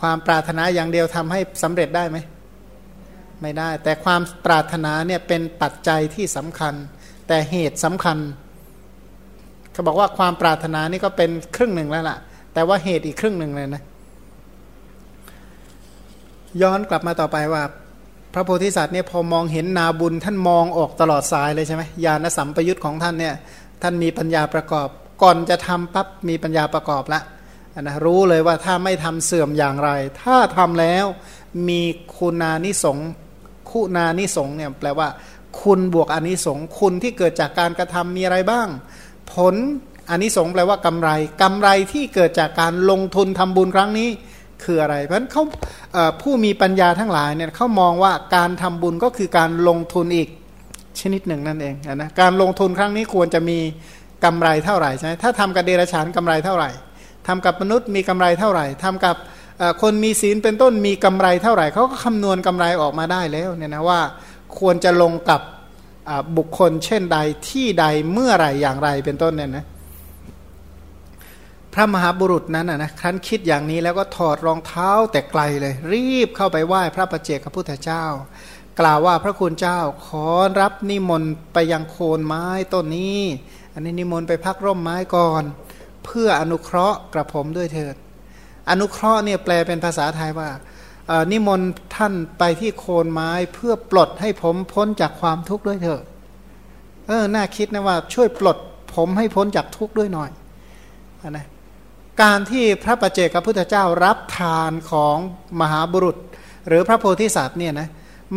ความปรารถนาอย่างเดียวทำให้สำเร็จได้ไหมไม่ได้ แต่ความปรารถนาเนี่ยเป็นปัจจัยที่สำคัญ แต่เหตุสำคัญเขาบอกว่าความปรารถนานี่ก็เป็นครึ่งหนึ่งแล้วล่ะ แต่ว่าเหตุอีกครึ่งหนึ่งเลยนะ ย้อนกลับมาต่อไปว่า พระโพธิสัตว์เนี่ยพอมองเห็นนาบุญท่านมองออกตลอดสายเลยใช่ไหมญาณสัมปยุตของท่านเนี่ยท่านมีปัญญาประกอบ ก่อนจะทำปั๊บมีปัญญาประกอบละ นะรู้เลยว่าถ้าไม่ทำเสื่อมอย่างไร ถ้าทำแล้วมีคุณานิสงคุณานิสงเนี่ยแปลว่า คุณบวกอนิสงคุณที่เกิดจากการกระทำมีอะไรบ้าง ผลอนิสงแปลว่ากำไรกำไรที่เกิดจากการลงทุนทำบุญครั้งนี้คืออะไร เพราะฉะนั้นเขาผู้มีปัญญาทั้งหลายเนี่ยเขามองว่าการทำบุญก็คือการลงทุนอีกชนิดหนึ่งนั่นเองนะการลงทุนครั้งนี้ควรจะมีกำไรเท่าไหร่ใช่ไหมถ้าทำกับเดรัจฉานกำไรเท่าไหร่ ทำกับมนุษย์มีกำไรเท่าไหร่ทำกับคนมีศีลเป็นต้นมีกำไรเท่าไหร่เขาก็คำนวณกำไรออกมาได้แล้วเนี่ยนะว่าควรจะลงกับบุคคลเช่นใดที่ใดเมื่อไรอย่างไรเป็นต้นเนี่ยนะพระมหาบุรุษนั้นนะครั้นคิดอย่างนี้แล้วก็ถอดรองเท้าแต่ไกลเลย รีบเข้าไปไหว้พระประเจกพระพุทธเจ้า กล่าวว่าพระคุณเจ้าขอรับนิมนต์ไปยังโคนไม้ต้นนี้ อันนี้นิมนต์ไปพักร่มไม้ก่อน เพื่ออนุเคราะห์กระผมด้วยเถิด อนุเคราะห์เนี่ยแปลเป็นภาษาไทยว่านิมนต์ท่านไปที่โคนไม้เพื่อปลดให้ผมพ้นจากความทุกข์ด้วยเถิดเออน่าคิดนะว่าช่วยปลดผมให้พ้นจากทุกข์ด้วยหน่อยนะการที่พระประเจกับพุทธเจ้ารับทานของมหาบุรุษ หรือพระโพธิสัตว์เนี่ยนะ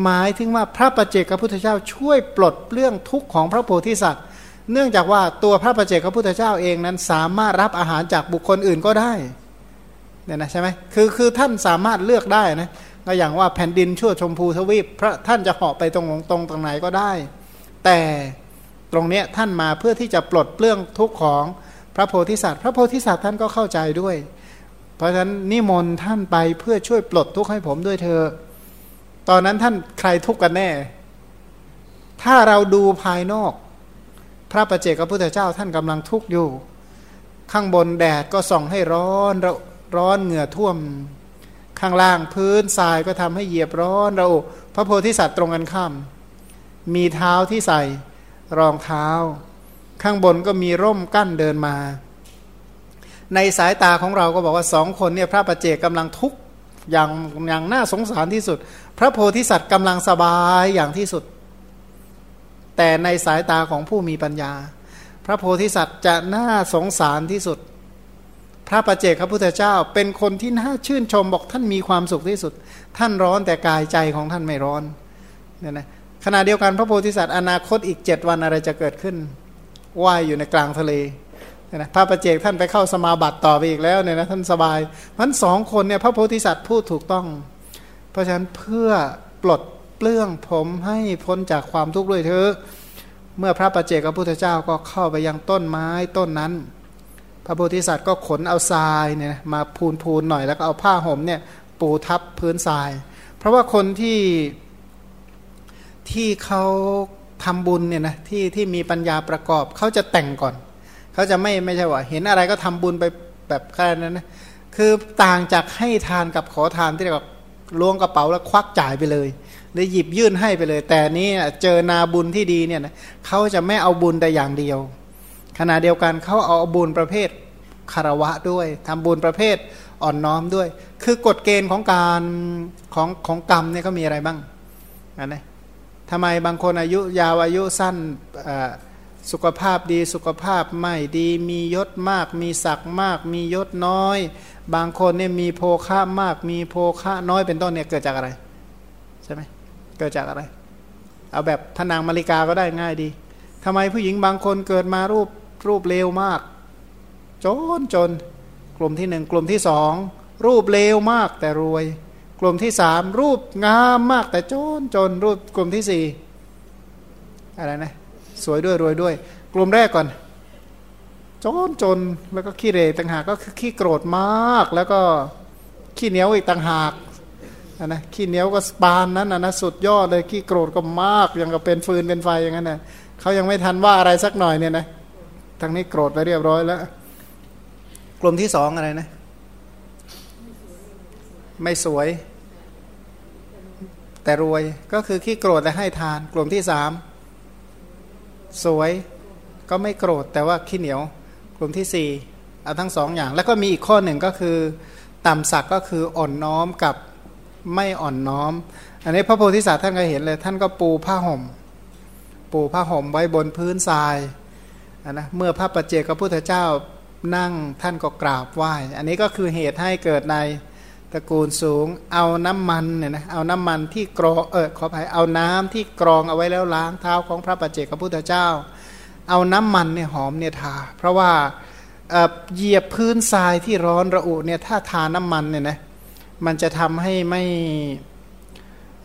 หมายถึงว่าพระประเจกับพุทธเจ้าช่วยปลดเรื่องทุกข์ของพระโพธิสัตว์ เนื่องจากว่าตัวพระประเจกับพุทธเจ้าเองนั้นสามารถรับอาหารจากบุคคลอื่นก็ได้เนี่ยนะใช่ไหมคือคือท่านสามารถเลือกได้นะก็อย่างว่าแผ่นดินชั่วชมพูทวีปพระท่านจะเหาะไปตรงตรงตรงไหนก็ได้ แต่ตรงเนี้ยท่านมาเพื่อที่จะปลดเปลื้องทุกข์ของพระโพธิสัตว์ พระโพธิสัตว์ท่านก็เข้าใจด้วย เพราะฉะนั้นนิมนต์ท่านไปเพื่อช่วยปลดทุกข์ให้ผมด้วยเธอ ตอนนั้นท่านใครทุกข์กันแน่ ถ้าเราดูภายนอก ระประเจกพระพุทธเจ้าท่านกำลังทุกข์อยู่ ข้างบนแดดก็ส่องให้ร้อนร้อนเหงื่อท่วม ข้างล่างพื้นทรายก็ทำให้เหยียบร้อนเราพระโพธิสัตว์ตรงกันข้ามมีเท้าที่ใส่รองเท้า ข้างบนก็มีร่มกั้นเดินมา ในสายตาของเราก็บอกว่าสองคนเนี่ยพระประเจกกำลังทุกข์อย่างอย่างน่าสงสารที่สุด พระโพธิสัตว์กำลังสบายอย่างที่สุด แต่ในสายตาของผู้มีปัญญา พระโพธิสัตว์จะน่าสงสารที่สุด พระประเจกพระพุทธเจ้าเป็นคนที่น่าชื่นชมบอกท่านมีความสุขที่สุด ท่านร้อนแต่กายใจของท่านไม่ร้อนเนี่ยนะขณะเดียวกันพระโพธิสัตว์อนาคตอีกเจ็ดวันอะไรจะเกิดขึ้นว่ายอยู่ในกลางทะเลนะพระประเจกท่านไปเข้าสมาบัติต่อไปอีกแล้วเนี่ยนะท่านสบายมันสองคนเนี่ยพระโพธิสัตว์พูดถูกต้อง เพราะฉะนั้นเพื่อปลด เปลื้องผมให้พ้นจากความทุกข์ด้วยเถอะเมื่อพระประเจกพระพุทธเจ้าก็เข้าไปยังต้นไม้ต้นนั้น พระโพธิสัตว์ก็ขนเอาทรายเนี่ยมาพูนพูนหน่อยแล้วก็เอาผ้าห่มเนี่ยปูทับพื้นทราย เพราะว่าคนที่ที่เขาทำบุญเนี่ยนะที่ที่มีปัญญาประกอบเขาจะแต่งก่อน เขาจะไม่ไม่ใช่ว่า เห็นอะไรก็ทำบุญไปแบบแค่นั้นนะคือต่างจากให้ทานกับขอทานที่เรียกว่าล้วงกระเป๋าแล้วควักจ่ายไปเลย หรือหยิบยื่นให้ไปเลย แต่นี้เจอนาบุญที่ดีเนี่ยนะเขาจะไม่เอาบุญแต่อย่างเดียว ขณะเดียวกันเขาเอาบุญประเภทคารวะด้วยทำบุญประเภทอ่อนน้อมด้วย คือกฎเกณฑ์ของการของของกรรมเนี่ยก็มีอะไรบ้างนะทำไมบางคนอายุยาวอายุสั้นสุขภาพดีสุขภาพไม่ดีมียศมาก มีศักดิ์มาก มียศน้อย บางคนเนี่ยมีโภคะมาก มีโภคะน้อยเป็นต้นเนี่ยเกิดจากอะไร ใช่ไหม เกิดจากอะไร เอาแบบพนางมาริกาก็ได้ง่ายดีทำไมผู้หญิงบางคนเกิดมารูปรูปเลวมาก จนจน กลุ่มที่หนึ่งกลุ่มที่สองรูปเลวมากแต่รวย กลุ่มที่สามรูปงามมากแต่จนจนรูปกลุ่มที่สี่อะไรนะสวยด้วยรวยด้วย กลุ่มแรกก่อนจนจนแล้วก็ขี้เรต่างหากก็คือขี้โกรธมาก แล้วก็ขี้เหนียวอีกต่างหาก นะขี้เหนียวก็สปานนั้นนะสุดยอดเลยขี้โกรธก็มากยังกับเป็นฟืนเป็นไฟอย่างนั้นนะเขายังไม่ทันว่าอะไรสักหน่อยเนี่ยนะทั้งนี้โกรธไปเรียบร้อยแล้ว กลุ่มที่สองอะไรนะ ไม่สวย แต่รวยก็คือขี้โกรธแต่ให้ทาน กลุ่มที่สามสวยก็ไม่โกรธแต่ว่าขี้เหนียว กลุ่มที่สี่เอาทั้งสองอย่าง แล้วก็มีอีกข้อหนึ่งก็คือ ต่ำสักก็คืออ่อนน้อมกับ ไม่อ่อนน้อม อันนี้พระโพธิสัตว์ท่านก็เห็นเลย ท่านก็ปูผ้าห่ม ปูผ้าห่มไว้บนพื้นทรายนะเมื่อพระปัจเจกพระพุทธเจ้านั่งท่านก็กราบไหว้ อันนี้ก็คือเหตุให้เกิดในตระกูลสูง เอาน้ำมันเนี่ยนะเอาน้ำมันที่กรองเออขออภัยเอาน้ำที่กรองเอาไว้แล้วล้างเท้าของพระปัจเจกพระพุทธเจ้า เอาน้ำมันเนี่ยหอมเนี่ยทา เพราะว่าเหยียบพื้นทรายที่ร้อนระอุเนี่ยถ้าทาน้ำมันเนี่ยนะ มันจะทำให้ไม่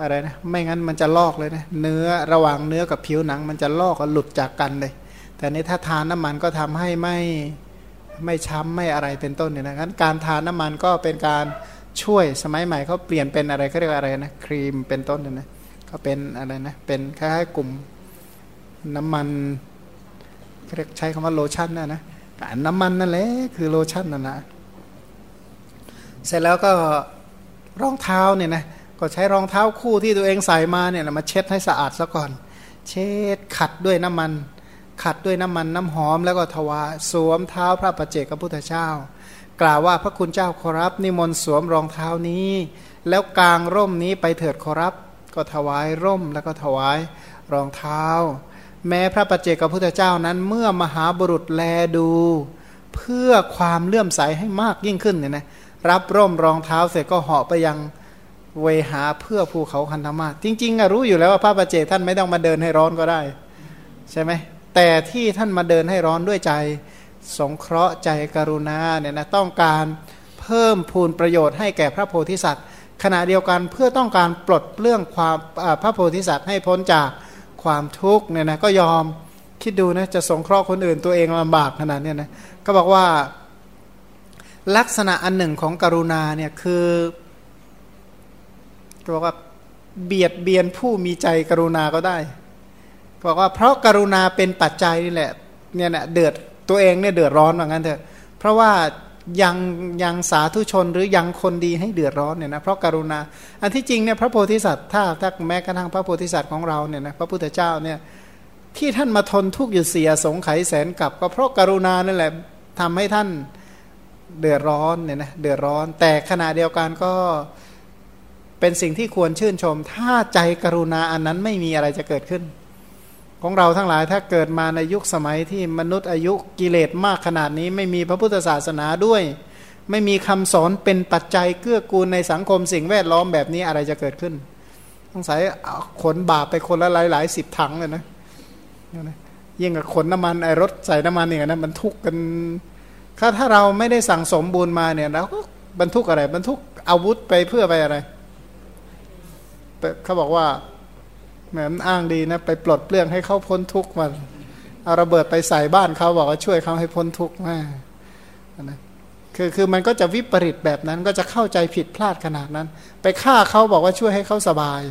อะไรนะไม่งั้นมันจะลอกเลยนะเนื้อระหว่างเนื้อกับผิวหนัง มันจะลอกหลุดจากกันเลย แต่นี้ถ้าทานน้ามันก็ทำให้ไม่ไม่ช้ำไม่อะไรเป็นต้นเนี่ยนะงั้นการทานน้ามันก็เป็นการช่วยสมัยใหม่เขาเปลี่ยนเป็นอะไรเขาเรียกอะไรนะครีมเป็นต้นเนี่ยนะเขาเป็นอะไรนะเป็นคล้ายๆกลุ่มน้ำมันเรียกใช้คำว่าโลชั่นนะนะน้ำมันนั่นแหละคือโลชั่นนั่นนะเสร็จแล้วก็ รองเท้าเนี่ยนะก็ใช้รองเท้าคู่ที่ตัวเองใส่มาเนี่ยมาเช็ดให้สะอาดซะก่อน เช็ดขัดด้วยน้ำมัน ขัดด้วยน้ำมันน้ำหอมแล้วก็ถวายสวมเท้าพระประเจกพระพุทธเจ้า กล่าวว่าพระคุณเจ้าขอรับนิมนต์สวมรองเท้านี้ แล้วกางร่มนี้ไปเถิดขอรับก็ถวายร่มแล้วก็ถวายรองเท้า แม้พระประเจกพระพุทธเจ้านั้นเมื่อมหาบุรุษแลดู เพื่อความเลื่อมใสให้มากยิ่งขึ้นเนี่ยนะ รับร่มรองเท้าเสร็จก็เหาะไปยังเวหาเพื่อภูเขาคันธมาจริงๆรู้อยู่แล้วว่าพระประเจท่านไม่ต้องมาเดินให้ร้อนก็ได้ ใช่ไหมแต่ที่ท่านมาเดินให้ร้อนด้วยใจสงเคราะห์ใจกรุณาเนี่ยนะต้องการเพิ่มพูนประโยชน์ให้แก่พระโพธิสัตว์ ขณะเดียวกันเพื่อต้องการปลดเรื่องความพระโพธิสัตว์ให้พ้นจากความทุกข์เนี่ยนะก็ยอมคิดดูนะจะสงเคราะห์คนอื่นตัวเองลำบากขนาดนี้นะก็บอกว่า ลักษณะอันหนึ่งของกรุณาเนี่ยคือบอกว่าเบียดเบียนผู้มีใจกรุณาก็ได้บอกว่าเพราะกรุณาเป็นปัจจัยนี่แหละเนี่ยนะเดือดตัวเองเนี่ยเดือดร้อนว่างั้นเถอะเพราะว่ายังยังสาธุชนหรือยังคนดีให้เดือดร้อนเนี่ยนะเพราะกรุณา อันที่จริงเนี่ยพระโพธิสัตว์ถ้าถ้าแม้กระทั่งพระโพธิสัตว์ของเราเนี่ยนะพระพุทธเจ้าเนี่ยที่ท่านมาทนทุกข์อยู่เสียสงไขแสนกับ ก็เพราะกรุณานั่นแหละทำให้ท่าน เดือดร้อนเนี่ยนะเดือดร้อน แต่ขณะเดียวกันก็เป็นสิ่งที่ควรชื่นชม ถ้าใจกรุณาอันนั้นไม่มีอะไรจะเกิดขึ้น ของเราทั้งหลายถ้าเกิดมาในยุคสมัยที่มนุษย์อายุกิเลสมากขนาดนี้ ไม่มีพระพุทธศาสนาด้วย ไม่มีคำสอนเป็นปัจจัยเกื้อกูลในสังคมสิ่งแวดล้อมแบบนี้อะไรจะเกิดขึ้นสงสัยขนบาปไปคนละหลายหลายสิบถังเลยนะยิ่งกับขนน้ำมันไอรถใส่น้ำมันเนี่ยนะมันทุกกัน ถ้าถ้าเราไม่ได้สั่งสมบูรณ์มาเนี่ยเราก็บรรทุกอะไร บรรทุกอาวุธไปเพื่อไปอะไรเขาบอกว่าแหมอ้างดีนะ ไปปลดเปลื้องให้เขาพ้นทุกข์มันเอาระเบิดไปใส่บ้านเขาบอกว่าช่วยเขาให้พ้นทุกข์มานะคือคือมันก็จะวิปริตแบบนั้นก็จะเข้าใจผิดพลาดขนาดนั้น ไปฆ่าเขาบอกว่าช่วยให้เขาสบาย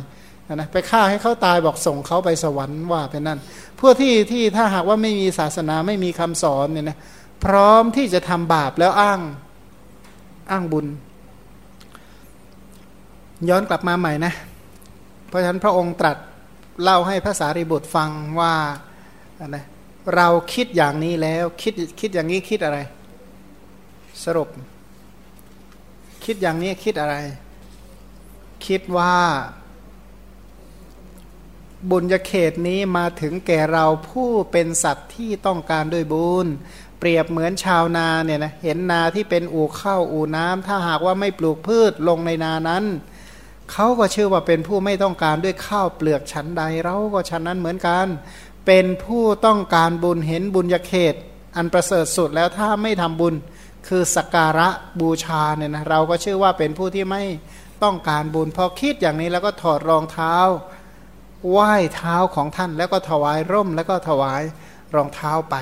นะไปฆ่าให้เขาตายบอกส่งเขาไปสวรรค์ว่าเป็นนั่นพวกที่ที่ถ้าหากว่าไม่มีศาสนาไม่มีคำสอนเนี่ยนะ พร้อมที่จะทำบาปแล้วอ้างอ้างบุญ ย้อนกลับมาใหม่นะ เพราะฉะนั้นพระองค์ตรัสเล่าให้พระสารีบุตรฟังว่านะเราคิดอย่างนี้แล้วคิดคิดอย่างนี้คิดอะไร สรุป คิดอย่างนี้คิดอะไร คิดว่า บุญญเขตนี้มาถึงแก่เราผู้เป็นสัตว์ที่ต้องการด้วยบุญ เปรียบเหมือนชาวนาเนี่ยนะเห็นนาที่เป็นอู่ข้าวอู่น้ำถ้าหากว่าไม่ปลูกพืชลงในนานั้นเขาก็เชื่อว่าเป็นผู้ไม่ต้องการด้วยข้าวเปลือกชั้นใดเราก็ชั้นนั้นเหมือนกัน เป็นผู้ต้องการบุญเห็นบุญยเขต อันประเสริฐสุดแล้วถ้าไม่ทำบุญคือสักการะบูชาเนี่ยนะเราก็เชื่อว่าเป็นผู้ที่ไม่ต้องการบุญพอคิดอย่างนี้แล้วก็ถอดรองเท้าไหว้เท้าของท่านแล้วก็ถวายร่มแล้วก็ถวายรองเท้าไป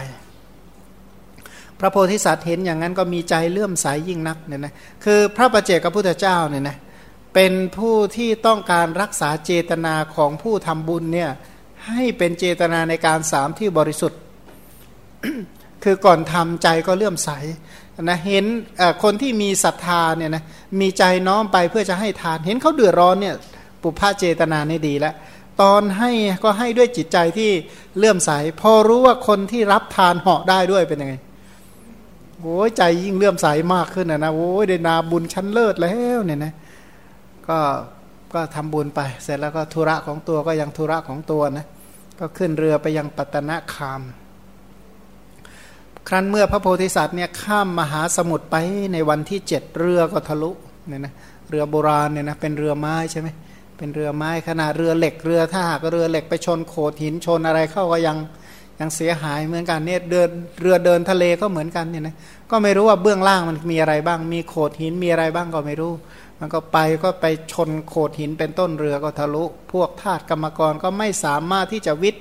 พระโพธิสัตว์เห็นอย่างนั้นก็มีใจเลื่อมใสยยิ่งนักเนี่ยนะคือพระประเจกับพุทธเจ้าเนี่ยนะเป็นผู้ที่ต้องการรักษาเจตนาของผู้ทำบุญเนี่ยให้เป็นเจตนาในการสามที่บริสุทธิ์ คือก่อนทำใจก็เลื่อมใสนะเห็นคนที่มีศรัทธาเนี่ยนะมีใจน้อมไปเพื่อจะให้ทาน เห็นเขาเดือดร้อนเนี่ยปุพพะเจตนานี่ดีแล้วตอนให้ก็ให้ด้วยจิตใจที่เลื่อมใส พอรู้ว่าคนที่รับทานเหาะได้ด้วยเป็นยังไง โอ้ยใจยิ่งเลื่อมใสมากขึ้นนะนะโอ้ยได้นาบุญชั้นเลิศแล้วเนี่ยนะก็ก็ทำบุญไป เสร็จแล้วก็ธุระของตัวก็ยังธุระของตัวนะก็ขึ้นเรือไปยังปัตตนาคาม ครั้นเมื่อพระโพธิสัตว์เนี่ยข้ามมหาสมุทรไปในวันที่เจ็ดเรือก็ทะลุเนี่ยนะเรือโบราณเนี่ยนะเป็นเรือไม้ใช่ไหมเป็นเรือไม้ขนาดเรือเหล็กเรือถ้าหากเรือเหล็กไปชนโขดหินชนอะไรเข้าก็ยัง ยังเสียหายเหมือนกันเนี่ยเดินเรือเดินทะเลก็เหมือนกันเนี่ยนะก็ไม่รู้ว่าเบื้องล่างมันมีอะไรบ้าง มีโขดหินมีอะไรบ้างก็ไม่รู้ มันก็ไปก็ไปชนโขดหินเป็นต้นเรือก็ทะลุ พวกทาสกรรมกรก็ไม่สามารถที่จะวิท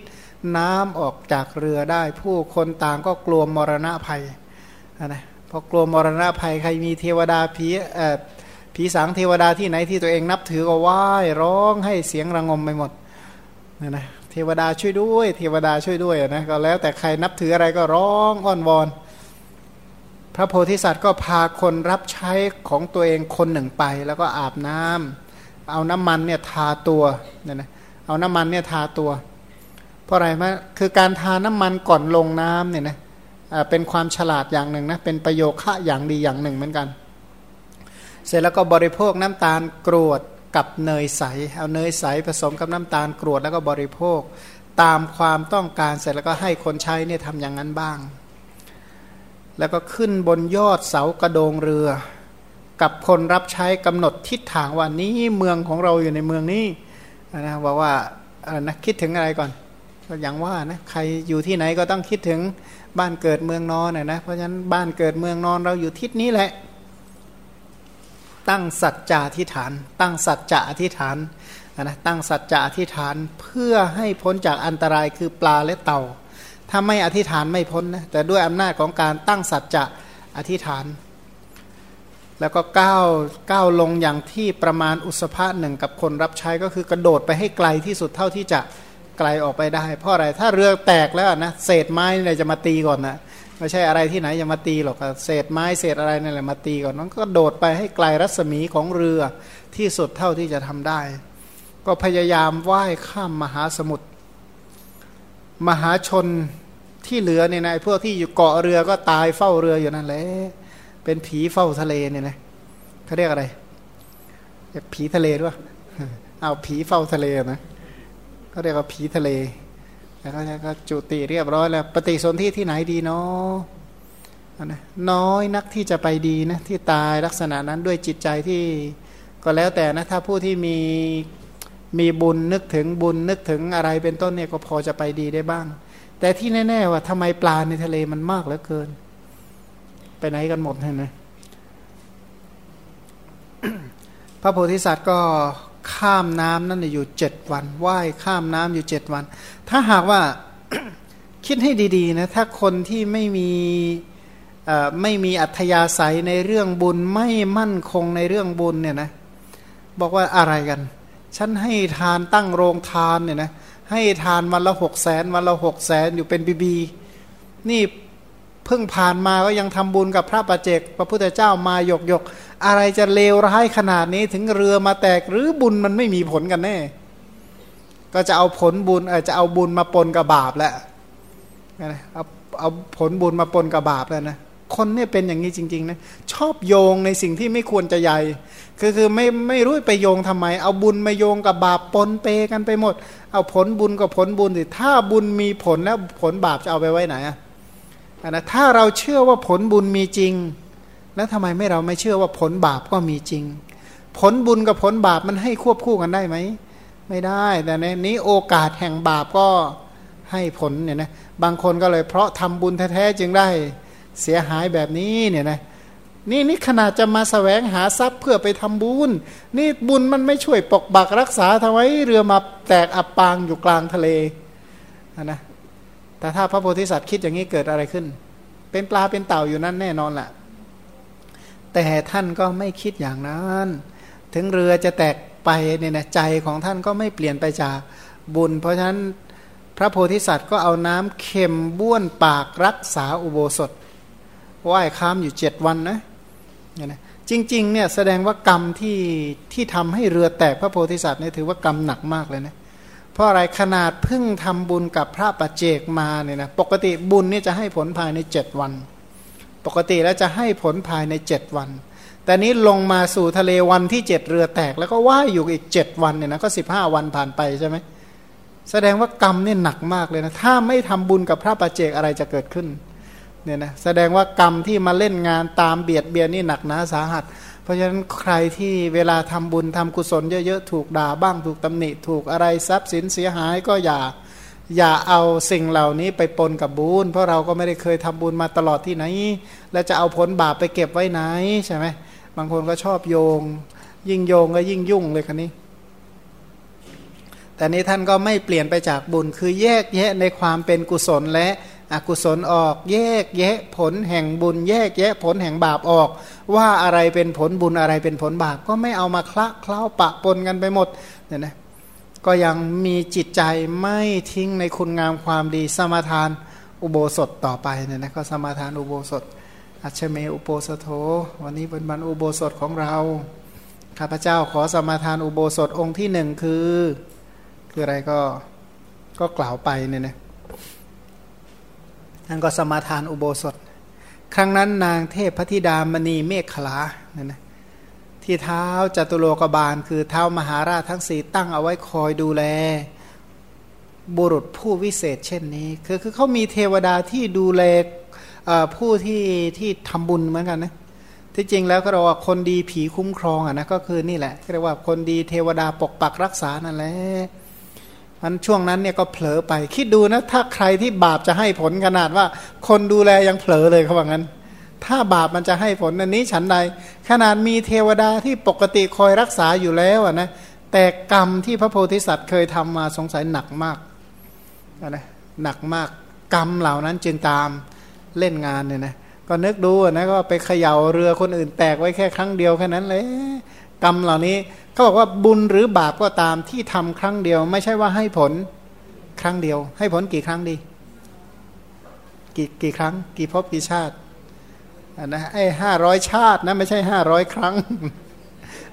น้ำออกจากเรือได้ ผู้คนต่างก็กลัวมรณะภัยนะพอกลัวมรณะภัยใครมีเทวดาผีเอ่อผีสางเทวดาที่ไหนที่ตัวเองนับถือก็ไหว้ร้องให้เสียงระงมไปหมดนะนะ ทวดาช่วยด้วย เทวดาช่วยด้วยนะก็แล้วแต่ใครนับถืออะไรก็ร้องอ้อนวอน พระโพธิสัตว์ก็พาคนรับใช้ของตัวเองคนหนึ่งไป แล้วก็อาบน้ำเอาน้ำมันเนี่ยทาตัวเนี่ยนะเอาน้ำมันเนี่ยทาตัว เพราะอะไรมะคือการทาน้ำมันก่อนลงน้ำเนี่ยนะเป็นความฉลาดอย่างหนึ่งนะเป็นประโยคะอย่างดีอย่างหนึ่งเหมือนกัน เสร็จแล้วก็บริโภคน้ำตาลกรวด กับเนยใส เอาเนยใสผสมกับน้ำตาลกรวดแล้วก็บริโภค ตามความต้องการเสร็จแล้วก็ให้คนใช้เนี่ยทำอย่างนั้นบ้าง แล้วก็ขึ้นบนยอดเสากระโดงเรือ กับคนรับใช้กำหนดทิศทางว่านี้เมืองของเราอยู่ในเมืองนี้นะบอกว่านะคิดถึงอะไรก่อนก็อย่างว่านะใครอยู่ที่ไหนก็ต้องคิดถึงบ้านเกิดเมืองนอนนะเพราะฉะนั้นบ้านเกิดเมืองนอนเราอยู่ทิศนี้แหละ ตั้งสัจจะอธิษฐาน ตั้งสัจจะอธิษฐานนะตั้งสัจจะอธิษฐานเพื่อให้พ้นจากอันตรายคือปลาและเต่า ถ้าไม่อธิษฐานไม่พ้นนะแต่ด้วยอำนาจของการตั้งสัจจะอธิษฐาน แล้วก็ก้าวก้าวลงอย่างที่ประมาณอุสภะหนึ่งกับคนรับใช้ก็คือกระโดดไปให้ไกลที่สุดเท่าที่จะไกลออกไปได้ เพราะอะไรถ้าเรือแตกแล้วนะเศษไม้เนี่ยจะมาตีก่อนนะ ไม่ใช่อะไรที่ไหนจะมาตีหรอกเศษไม้เศษอะไรนั่นแหละมาตีก่อนนั้นก็โดดไปให้ไกลรัศมีของเรือที่สุดเท่าที่จะทำได้ ก็พยายามว่ายข้ามมหาสมุทรมหาชนที่เหลือเนี่ยนะพวกที่อยู่เกาะเรือก็ตายเฝ้าเรืออยู่นั่นแหละเป็นผีเฝ้าทะเลเนี่ยนะเขาเรียกอะไรผีทะเลด้วยเอาผีเฝ้าทะเลนะเขาเรียกว่าผีทะเล แล้วก็ก็จุติเรียบร้อยแล้ว ปฏิสนธิที่ไหนดีเนาะนะน้อยนักที่จะไปดีนะที่ตายลักษณะนั้นด้วยจิตใจที่ก็แล้วแต่นะถ้าผู้ที่มีมีบุญนึกถึงบุญนึกถึงอะไรเป็นต้นเนี่ยก็พอจะไปดีได้บ้าง แต่ที่แน่ๆว่าทำไมปลาในทะเลมันมากเหลือเกิน ไปไหนกันหมดเห็นไหมพระโพธิสัตว์ก็ ข้ามน้ำนั่นอยู่เจ็ดวันว่ายข้ามน้ำอยู่เจ็ดวัน ถ้าหากว่าคิดให้ดีๆนะถ้าคนที่ไม่มีไม่มีอัธยาศัยในเรื่องบุญไม่มั่นคงในเรื่องบุญเนี่ยนะบอกว่าอะไรกัน ฉันให้ทานตั้งโรงทานเนี่ยนะให้ทานวันละหกแสนวันละหกแสนอยู่เป็นบีบีนี่เพิ่งผ่านมาก็ยังทำบุญกับพระประเจกพระพุทธเจ้ามาหยกหยก อะไรจะเลวร้ายขนาดนี้ถึงเรือมาแตกหรือบุญมันไม่มีผลกันแน่ ก็จะเอาผลบุญเออจะเอาบุญมาปนกับบาปแล้วเอาเอาผลบุญมาปนกับบาปแล้วนะคนเนี่ยเป็นอย่างนี้จริงๆนะชอบโยงในสิ่งที่ไม่ควรจะใหญ่คือคือไม่ไม่รู้ไปโยงทำไม เอาบุญมาโยงกับบาปปนเปกันไปหมด เอาผลบุญกับผลบุญสิถ้าบุญมีผลแล้วผลบาปจะเอาไปไว้ไหนอะนะถ้าเราเชื่อว่าผลบุญมีจริง แล้วทำไมไม่เราไม่เชื่อว่าผลบาปก็มีจริง ผลบุญกับผลบาปมันให้ควบคู่กันได้ไหม ไม่ได้ แต่ในนี้โอกาสแห่งบาปก็ให้ผลเนี่ยนะบางคนก็เลยเพราะทำบุญแท้ๆจึงได้เสียหายแบบนี้เนี่ยนะนี่นี่ขนาดจะมาสแสวงหาทรัพย์เพื่อไปทำบุญ นี่บุญมันไม่ช่วยปกบักรักษาทำไมเรือมาแตกอับปางอยู่กลางทะเลนะแต่ถ้าพระโพธิสัตว์คิดอย่างนี้เกิดอะไรขึ้น เป็นปลาเป็นเต่าอยู่นั่นแน่นอนแหละ แต่ท่านก็ไม่คิดอย่างนั้น ถึงเรือจะแตกไปเนี่ยนะใจของท่านก็ไม่เปลี่ยนไปจากบุญ เพราะฉะนั้นพระโพธิสัตว์ก็เอาน้ำเค็มบ้วนปากรักษาอุโบสถโอว่ายค้ามอยู่เจ็ดวันนะเนี่ยนะจริงๆเนี่ยแสดงว่ากรรมที่ที่ทำให้เรือแตกพระโพธิสัตว์เนี่ยถือว่ากรรมหนักมากเลยนะเพราะอะไรขนาดเพิ่งทำบุญกับพระปัจเจกมาเนี่ยนะปกติบุญนี่จะให้ผลภายในเจ็ดวัน ปกติแล้วจะให้ผลภายในเจ็ดวัน แต่นี้ลงมาสู่ทะเลวันที่เจ็ดเรือแตก แล้วก็ว่ายอยู่อีกเจ็ดวันเนี่ยนะก็สิบห้าวันผ่านไปใช่ไหมแสดงว่ากรรมนี่หนักมากเลยนะ ถ้าไม่ทำบุญกับพระปัจเจกอะไรจะเกิดขึ้นเนี่ยนะแสดงว่ากรรมที่มาเล่นงานตามเบียดเบียนนี่หนักหนาสาหัส เพราะฉะนั้นใครที่เวลาทำบุญทำกุศลเยอะๆถูกด่าบ้างถูกตำหนิ ถูกอะไรทรัพย์สินเสียหายก็อย่า อย่าเอาสิ่งเหล่านี้ไปปนกับบุญเพราะเราก็ไม่ได้เคยทำบุญมาตลอดที่ไหน แล้วจะเอาผลบาปไปเก็บไว้ไหนใช่ไหมบางคนก็ชอบโยง ยิ่งโยงก็ยิ่งยุ่งเลยคันนี้ แต่นี้ท่านก็ไม่เปลี่ยนไปจากบุญคือแยกแยะในความเป็นกุศลและอกุศลออกแยกแยะผลแห่งบุญ แยกแยะผลแห่งบาปออก ว่าอะไรเป็นผลบุญอะไรเป็นผลบาปก็ไม่เอามาคละเคล้าปะปนกันไปหมดเนี่ยนะ ก็ยังมีจิตใจไม่ทิ้งในคุณงามความดี สมาทานอุโบสถต่อไปเนี่ยนะก็สมาทานอุโบสถ อัชเมอุโบสถโธวันนี้เป็นวันอุโบสถของเราข้าพเจ้าขอสมาทานอุโบสถองค์ที่หนึ่งคือ คืออะไรก็ก็กล่าวไปเนี่ยนะท่านก็สมาทานอุโบสถ ครั้งนั้นนางเทพพธิดามณีเมฆขลาเนี่ยนะ ที่เท้าจตุโลกบาล คือเท้ามหาราชทั้งสี่ตั้งเอาไว้คอยดูแล บุรุษผู้วิเศษเช่นนี้ คือคือเขามีเทวดาที่ดูแลผู้ที่ที่ทำบุญเหมือนกันนะที่จริงแล้วก็เราว่าคนดีผีคุ้มครองอะนะก็คือนี่แหละเรียกว่าคนดีเทวดาปกปักรักษานั่นแหละมันช่วงนั้นเนี่ยก็เผลอไป คิดดูนะ ถ้าใครที่บาปจะให้ผลขนาดว่า คนดูแลยังเผลอเลยเขาว่างั้น ถ้าบาปมันจะให้ผลอันนี้ฉันใด ขนาดมีเทวดาที่ปกติคอยรักษาอยู่แล้วนะแต่กรรมที่พระโพธิสัตว์เคยทำมาสงสัยหนักมากนะหนักมากกรรมเหล่านั้นจึงตามเล่นงานเนี่ยนะก็นึกดูนะก็ไปเขย่าเรือคนอื่นแตกไว้แค่ครั้งเดียวแค่นั้นเลยกรรมเหล่านี้เขาบอกว่าบุญหรือบาปก็ตามที่ทำครั้งเดียว ไม่ใช่ว่าให้ผลครั้งเดียว ให้ผลกี่ครั้งดี กี่กี่ครั้ง กี่ภพกี่ชาติ นะไอ้ห้าร้อยชาตินะไม่ใช่ห้าร้อยครั้ง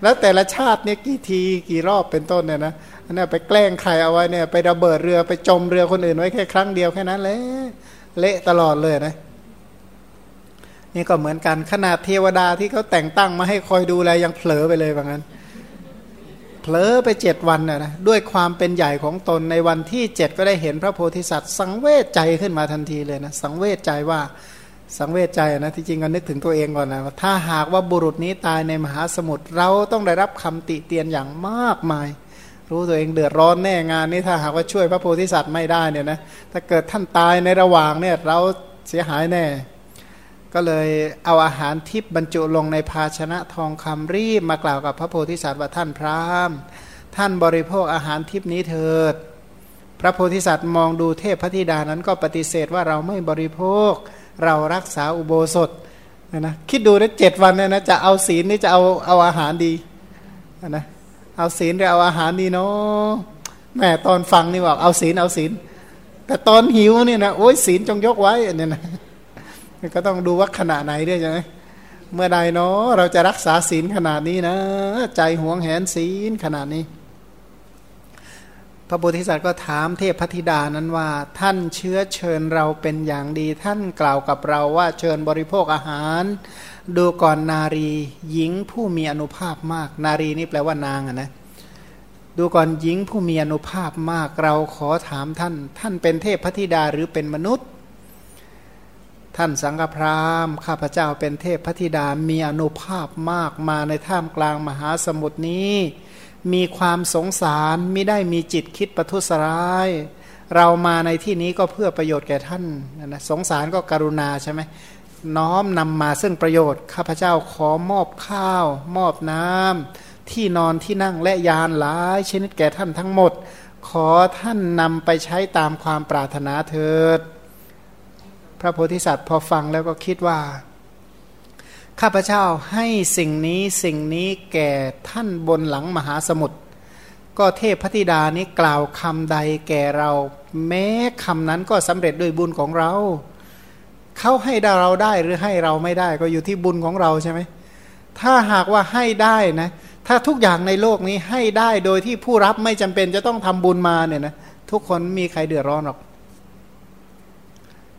แล้วแต่ละชาติเนี่ยกี่ทีกี่รอบเป็นต้นเนี่ยนะอันนี้ไปแกล้งใครเอาไว้เนี่ย ไประเบิดเรือไปจมเรือคนอื่นไว้แค่ครั้งเดียวแค่นั้นเลยเละตลอดเลยนะนี่ก็เหมือนกันขนาดเทวดาที่เขาแต่งตั้งมาให้คอยดูแลยังเผลอไปเลยแบบนั้นเผลอไปเจ็ดวันนะนะด้วยความเป็นใหญ่ของตนในวันที่เจ็ดก็ได้เห็นพระโพธิสัตว์ สังเวชใจขึ้นมาทันทีเลยนะสังเวชใจว่า สังเวชใจนะที่จริงก็นึกถึงตัวเองก่อนนะถ้าหากว่าบุรุษนี้ตายในมหาสมุทรเราต้องได้รับคำติเตียนอย่างมากมาย รู้ตัวเองเดือดร้อนแน่งานนี้ถ้าหากว่าช่วยพระโพธิสัตว์ไม่ได้เนี่ยนะถ้าเกิดท่านตายในระหว่างเนี่ยเราเสียหายแน่ ก็เลยเอาอาหารทิพบรรจุลงในภาชนะทองคำรีบมากล่าวกับพระโพธิสัตว์ว่าท่านพราหมณ์ ท่านบริโภคอาหารทิพนี้เถิด พระโพธิสัตว์มองดูเทพพธิดานั้นก็ปฏิเสธว่าเราไม่บริโภค เรารักษาอุโบสถนะคิดดูนะเจ็ดวันเนี่ยนะจะเอาศีลนี่จะเอาเอาอาหารดีนะเอาศีลหรือเอาอาหารดีเนาะแม่ตอนฟังนี่บอกเอาศีลเอาศีล แต่ตอนหิวเนี่ยนะโอ้ยศีลจงยกไว้เนี่ยนะก็ต้องดูว่าขณะไหนด้วยใช่ไหมเมื่อใดเนาะเราจะรักษาศีลขนาดนี้นะ ใจหวงแหนศีลขนาดนี้ พระโพธิสัตว์ก็ถามเทพพธิดานั้นว่า ท่านเชื้อเชิญเราเป็นอย่างดี ท่านกล่าวกับเราว่าเชิญบริโภคอาหาร ดูก่อนนารีหญิงผู้มีอนุภาพมาก นารีนี่แปลว่านางอะนะดูก่อนหญิงผู้มีอนุภาพมากเราขอถามท่าน ท่านเป็นเทพพธิดาหรือเป็นมนุษย์ ท่านสังฆพราหมณ์ข้าพเจ้าเป็นเทพพธิดามีอนุภาพมากมาในท่ามกลางมหาสมุทรนี้ มีความสงสารไม่ได้มีจิตคิดประทุษร้าย เรามาในที่นี้ก็เพื่อประโยชน์แก่ท่านนะสงสารก็กรุณาใช่ไหมน้อมนำมาซึ่งประโยชน์ ข้าพเจ้าขอมอบข้าว มอบน้ำที่นอนที่นั่งและยานหลายชนิดแก่ท่านทั้งหมด ขอท่านนำไปใช้ตามความปรารถนาเถิด พระโพธิสัตว์พอฟังแล้วก็คิดว่า ข้าพเจ้าให้สิ่งนี้สิ่งนี้แก่ท่านบนหลังมหาสมุทรก็เทพพธิดานี้กล่าวคำใดแก่เรา แม้คำนั้นก็สำเร็จด้วยบุญของเรา เขาให้เราได้หรือให้เราไม่ได้ก็อยู่ที่บุญของเราใช่ไหมถ้าหากว่าให้ได้นะถ้าทุกอย่างในโลกนี้ให้ได้โดยที่ผู้รับไม่จำเป็นจะต้องทำบุญมาเนี่ยนะทุกคนมีใครเดือดร้อนหรอก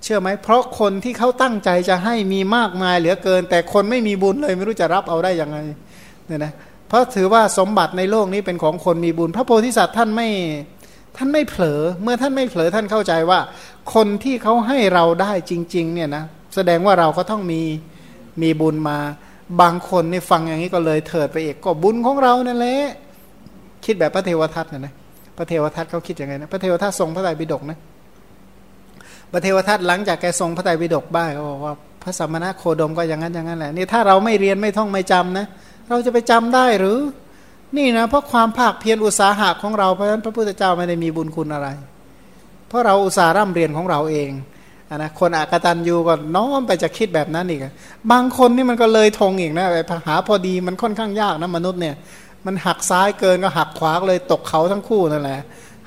เชื่อไหมเพราะคนที่เขาตั้งใจจะให้มีมากมายเหลือเกิน แต่คนไม่มีบุญเลยไม่รู้จะรับเอาได้ยังไงเนี่ยนะเพราะถือว่าสมบัติในโลกนี้เป็นของคนมีบุญ พระโพธิสัตว์ท่านไม่ท่านไม่เผลอเมื่อท่านไม่เผลอท่านเข้าใจว่า คนที่เขาให้เราได้จริง ๆ เนี่ยนะแสดงว่าเราก็ต้องมีมีบุญมาบางคนนี่ฟังอย่างนี้ก็เลยเถิดไปเอกก็บุญของเรานั่นแหละคิดแบบพระเทวทัตนะนะพระเทวทัตเขาคิดยังไงนะพระเทวทัตทรงพระไตรปิฎกนะ พระเทวทัตหลังจากแกทรงพระไตรปิฎกบ้างเขาบอกว่าพระสมมาโคดมก็อย่างนั้นอย่างนั้นแหละนี่ถ้าเราไม่เรียนไม่ท่องไม่จำนะ เราจะไปจำได้หรือ นี่นะเพราะความภาคเพียรอุตสาหะของเราเพราะฉะนั้นพระพุทธเจ้าไม่ได้มีบุญคุณอะไร เพราะเราอุตสาหร่ำเรียนของเราเองอนนะคนอากตันยูก็น้อมไปจะคิดแบบนั้นอีกบางคนนี่มันก็เลยทงอีกนะไปหาพอดีมันค่อนข้างยากนะมนุษย์เนี่ย มันหักซ้ายเกินก็หักขวาเลยตกเขาทั้งคู่นั่นแหละ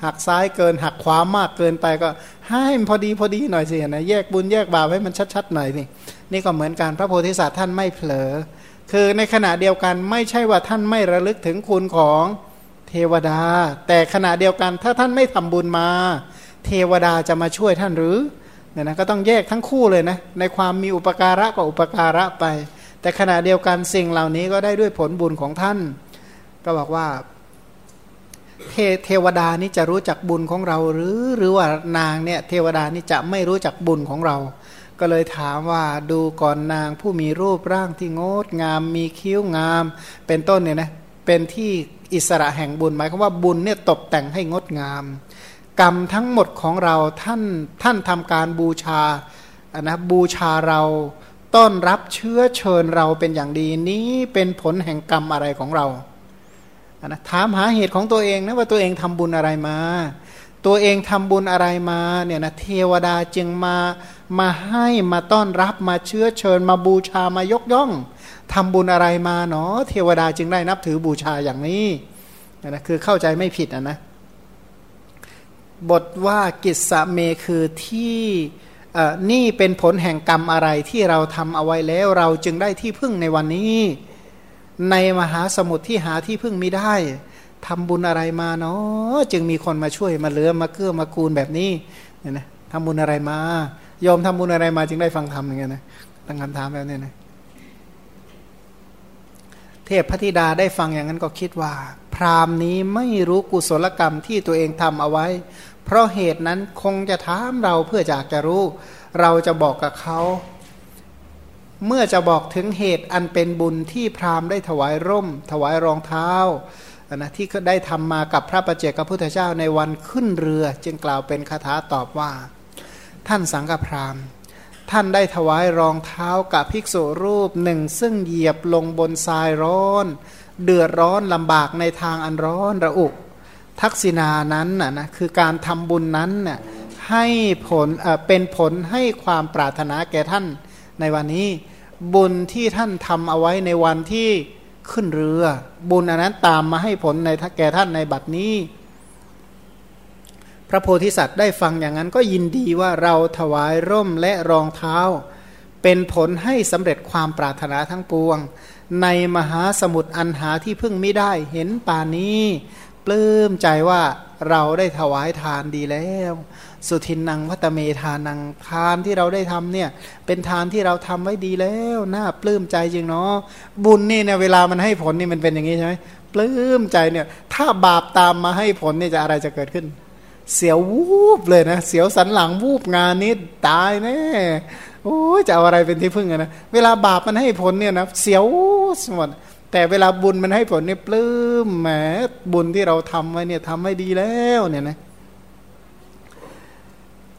หักซ้ายเกิน หักขวามากเกินไปก็ให้มันพอดีพอดีหน่อยสินะแยกบุญแยกบาปให้มันชัดๆหน่อยสินี่ก็เหมือนการพระโพธิสัตว์ท่านไม่เผลอ คือในขณะเดียวกันไม่ใช่ว่าท่านไม่ระลึกถึงคุณของเทวดา แต่ขณะเดียวกันถ้าท่านไม่ทำบุญมา เทวดาจะมาช่วยท่านหรือเนี่ยนะก็ต้องแยกทั้งคู่เลยนะในความมีอุปการะกับอุปการะไป แต่ขณะเดียวกันสิ่งเหล่านี้ก็ได้ด้วยผลบุญของท่าน ก็บอกว่า เทเทวดานี่จะรู้จักบุญของเรา หรือหรือว่านางเนี่ยเทวดานี่จะไม่รู้จักบุญของเรา ก็เลยถามว่าดูก่อนนางผู้มีรูปร่างที่งดงาม มีคิ้วงาม เป็นต้นเนี่ยนะเป็นที่อิสระแห่งบุญหมายความว่าบุญเนี่ยตกแต่งให้งดงาม กรรมทั้งหมดของเราท่านท่านทำการบูชาอันะบูชาเราต้อนรับเชื้อเชิญเราเป็นอย่างดีนี้เป็นผลแห่งกรรมอะไรของเรา นนะถามหาเหตุของตัวเองนะว่าตัวเองทำบุญอะไรมา ตัวเองทำบุญอะไรมาเนี่ยนะเทวดาจึงมามาให้มาต้อนรับมาเชื้อเชิญ มาบูชามายกย่องทำบุญอะไรมาเนาะเทวดาจึงได้นับถือบูชาอย่างนี้นะคือเข้าใจไม่ผิดนะนะบทว่ากิสเมคือที่นี่เป็นผลแห่งกรรมอะไรที่เราทำเอาไว้แล้ว เราจึงได้ที่พึ่งในวันนี้ ในมหาสมุทรที่หาที่พึ่งไม่ได้ทำบุญอะไรมาเนาะจึงมีคนมาช่วยมาเลือมาเกื้อมากูลแบบนี้เนี่ยนะทำบุญอะไรมายอมทำบุญอะไรมาจึงได้ฟังธรรมอย่างเงี้ยนะตั้งคำถามแบบนี้นะเทพพธิดาได้ฟังอย่างนั้นก็คิดว่า พราหมณ์นี้ไม่รู้กุศลกรรมที่ตัวเองทำเอาไว้ เพราะเหตุนั้นคงจะถามเราเพื่ออยากจะรู้ เราจะบอกกับเขา เมื่อจะบอกถึงเหตุอันเป็นบุญที่พราหมณ์ได้ถวายร่ม ถวายรองเท้านะที่ได้ทำมากับพระประเจกพุทธเจ้าในวันขึ้นเรือ จึงกล่าวเป็นคาถาตอบว่า ท่านสังฆพราหมณ์ ท่านได้ถวายรองเท้ากับภิกษุรูปหนึ่ง ซึ่งเหยียบลงบนทรายร้อน เดือดร้อนลำบากในทางอันร้อนระอุ ทักษิณานั้นนะนะคือการทำบุญนั้นน่ยให้ผลเเป็นผลให้ความปรารถนาแก่ท่าน ในวันนี้ บุญที่ท่านทำเอาไว้ในวันที่ขึ้นเรือ บุญอันนั้นตามมาให้ผลในแก่ท่านในบัดนี้ พระโพธิสัตว์ได้ฟังอย่างนั้นก็ยินดีว่าเราถวายร่มและรองเท้า เป็นผลให้สำเร็จความปรารถนาทั้งปวง ในมหาสมุทรอันหาที่พึ่งไม่ได้เห็นป่านี้ ปลื้มใจว่าเราได้ถวายทานดีแล้ว สุทินนางวัตเมทานังทานที่เราได้ทำเนี่ย เป็นทานที่เราทำไว้ดีแล้วน่าปลื้มใจจริงเนาะบุญนี่เนี่ยเวลามันให้ผลนี่มันเป็นอย่างนี้ใช่ไหมปลื้มใจเนี่ย ถ้าบาปตามมาให้ผลเนี่ยจะอะไรจะเกิดขึ้น เสียววูบเลยนะเสียวสันหลังวูบงานนี้ตายแน่โอ้จะเอาอะไรเป็นที่พึ่งนะเวลาบาปมันให้ผลเนี่ยนะเสียวหมด แต่เวลาบุญมันให้ผลเนี่ยปลื้มแหมบุญที่เราทำไว้เนี่ยทำให้ดีแล้วเนี่ยนะ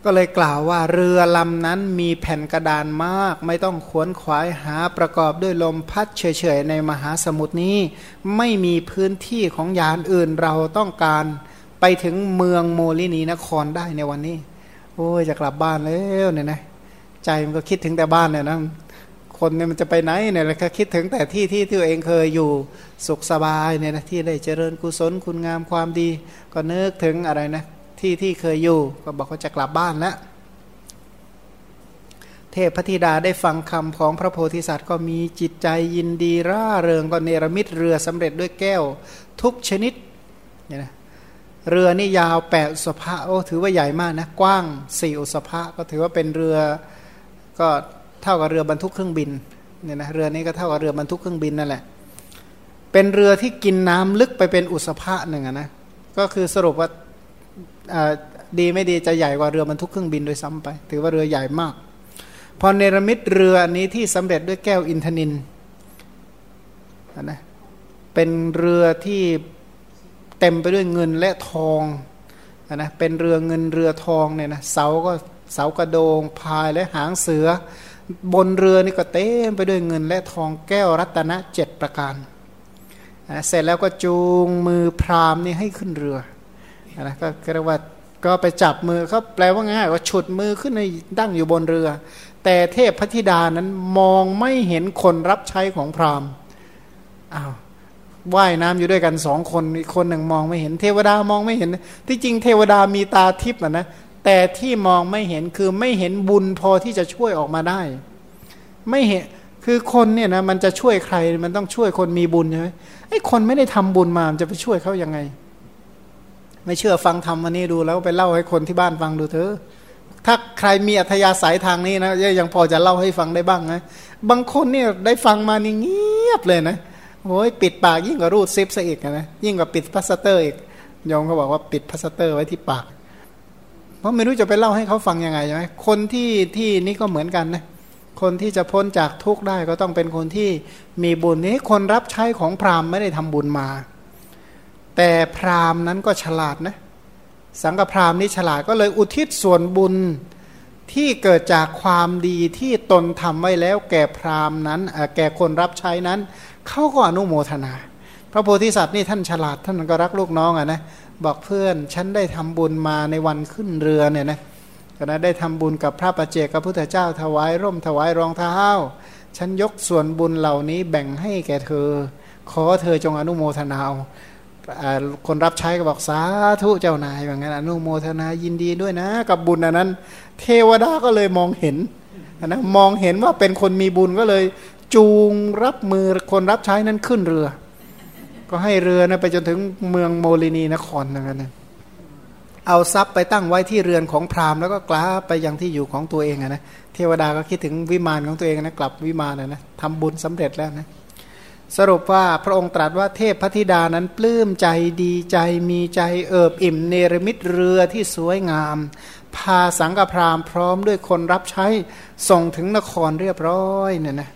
ก็เลยกล่าวว่าเรือลำนั้นมีแผ่นกระดานมาก ไม่ต้องขวนขวายหาประกอบด้วยลมพัดเฉยๆในมหาสมุทรนี้ ไม่มีพื้นที่ของยานอื่นเราต้องการไปถึงเมืองโมลินีนครได้ในวันนี้ โอ้ยจะกลับบ้านแล้วเนี่ยนะ ใจมันก็คิดถึงแต่บ้านเนี่ยนะ คนเนี่ยมันจะไปไหนเนี่ยแล้วก็คิดถึงแต่ที่ที่ตัวเองเคยอยู่สุขสบายเนี่ยนะที่ได้เจริญกุศลคุณงามความดี ก็นึกถึงอะไรนะที่ที่เคยอยู่ ก็บอกว่าจะกลับบ้านแล้วเทพธิดาได้ฟังคำของพระโพธิสัตว์ก็มีจิตใจยินดีร่าเริงก็เนรมิตเรือสำเร็จด้วยแก้ว ทุกชนิดเนี่ยนะเรือนี่ยาวแปดสภะโอ้ถือว่าใหญ่มากนะ กว้างสี่อุสภะก็ถือว่าเป็นเรือก็ เท่ากับเรือบรรทุกเครื่องบินเนี่ยนะเรือนี้ก็เท่ากับเรือบรรทุกเครื่องบินนั่นแหละ เป็นเรือที่กินน้ำลึกไปเป็นอุสภะหนึ่งนะก็คือสรุปว่าดีไม่ดีจะใหญ่กว่าเรือบรรทุกเครื่องบินโดยซ้ำไป ถือว่าเรือใหญ่มาก พอเนรมิตเรือนี้ที่สำเร็จด้วยแก้วอินทนินนะเป็นเรือที่เต็มไปด้วยเงินและทองนะเป็นเรือเงินเรือทองเนี่ยนะเสาก็เสากระโดงพายและหางเสือ บนเรือนี่ก็เต็มไปด้วยเงินและทองแก้วรัตนะเจ็ดประการนะเสร็จแล้วก็จูงมือพรามนี่ให้ขึ้นเรือนะก็เรียกว่าก็ไปจับมือเขาแปลว่าง่ายว่าฉุดมือขึ้นในดั้งอยู่บนเรือ แต่เทพพธิดานั้นมองไม่เห็นคนรับใช้ของพราหมณ์อ้าวว่ายน้ำอยู่ด้วยกันสองคนอีกคนหนึ่งมองไม่เห็นเทวดามองไม่เห็น ที่จริงเทวดามีตาทิพย์นะ แต่ที่มองไม่เห็นคือไม่เห็นบุญพอที่จะช่วยออกมาได้ ไม่เห็นคือคนเนี่ยนะมันจะช่วยใครมันต้องช่วยคนมีบุญใช่ไหมไอ้คนไม่ได้ทำบุญมามันจะไปช่วยเขายังไง ไม่เชื่อฟังธรรมวันนี้ดูแล้วไปเล่าให้คนที่บ้านฟังดูเถอะถ้าใครมีอัธยาศัยทางนี้นะยังพอจะเล่าให้ฟังได้บ้างนะบางคนเนี่ยได้ฟังมานี่เงียบเลยนะโอ้ยปิดปากยิ่งกว่ารูดซิปซะอีกนะยิ่งกว่าปิดพลาสเตอร์อีกยองเขาบอกว่าปิดพลาสเตอร์ไว้ที่ปาก เพราะไม่รู้จะไปเล่าให้เขาฟังยังไงใช่ไหมคนที่ที่นี่ก็เหมือนกันนะคนที่จะพ้นจากทุกข์ได้ก็ต้องเป็นคนที่มีบุญนี้คนรับใช้ของพราหมณ์ไม่ได้ทำบุญมา แต่พราหมณ์นั้นก็ฉลาดนะสังฆพราหมณ์นี่ฉลาดก็เลยอุทิศส่วนบุญที่เกิดจากความดีที่ตนทำไว้แล้ว แก่พราหมณ์นั้นแก่คนรับใช้นั้นเขาก็อนุโมทนา พระโพธิสัตว์นี่ท่านฉลาดท่านก็รักลูกน้องอะนะ บอกเพื่อนฉันได้ทำบุญมาในวันขึ้นเรือเนี่ยนะก็นะได้ทำบุญกับพระประเจกับพุทธเจ้าถวายร่มถวายรองเท้า ฉันยกส่วนบุญเหล่านี้แบ่งให้แก่เธอ ขอเธอจงอนุโมทนาคนรับใช้ก็บอกสาธุเจ้านายอย่างนั้นอนุโมทนายินดีด้วยนะ กับบุญอันนั้น เทวดาก็เลยมองเห็นนะมองเห็นว่าเป็นคนมีบุญก็เลยจูงรับมือคนรับใช้นั้นขึ้นเรือ ก็ให้เรือนะไปจนถึงเมืองโมลินีนครนั่นนะเอาทรัพย์ไปตั้งไว้ที่เรือนของพราหมณ์แล้วก็กล้าไปยังที่อยู่ของตัวเองนะเทวดาก็คิดถึงวิมานของตัวเองนะกลับวิมานนะนะทำบุญสำเร็จแล้วนะสรุปว่าพระองค์ตรัสว่าเทพพธิดานั้นปลื้มใจดีใจมีใจเอิบอิ่มเนรมิตเรือที่สวยงาม พาสังกพรามพร้อมด้วยคนรับใช้ส่งถึงนครเรียบร้อยเนี่ยนะ